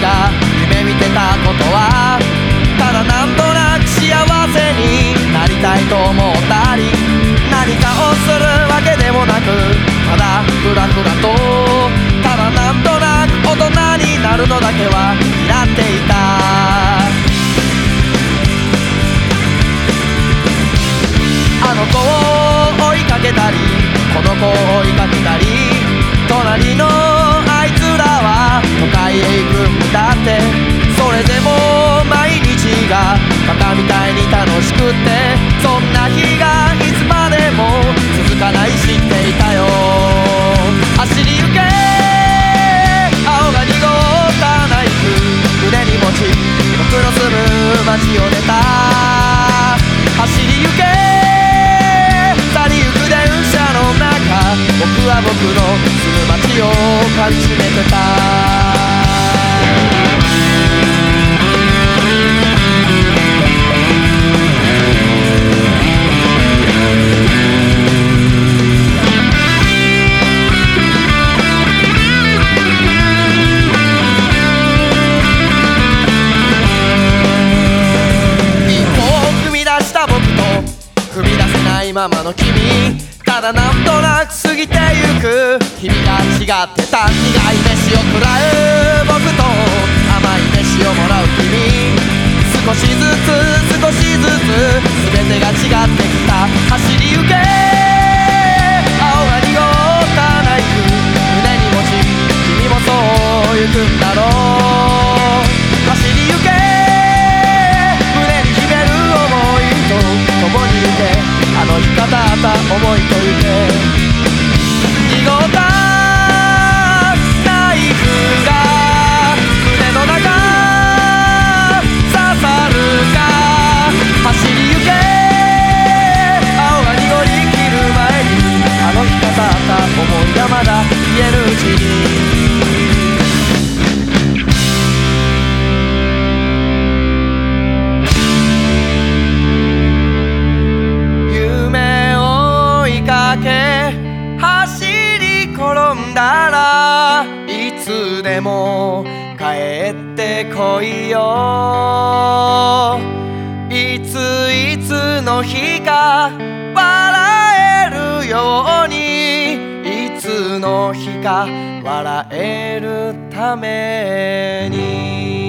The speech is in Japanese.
が夢見てたことはただなんとなく幸せになりたいと思ったり何かをするわけでもなくただふらふらとただなんとなく大人になるのだけは嫌っていた。あの子を追いかけたりこの子を追いかけたり隣のみたいに楽しくってそんな日がいつまでも続かない知っていたよ。走り行け青が濁ったナイフ胸に持ち僕の住む街を出た。走り行け去りゆく電車の中僕は僕の住む街をかみしめてた。ままの君ただなんとなく過ぎてゆく君が違ってた苦い飯を食らう僕と甘い飯をもらう君少しずつ少しずつ全てが違ってきた走りゆくけ走り転んだらいつでも帰ってこいよ。いついつの日か笑えるようにいつの日か笑えるために。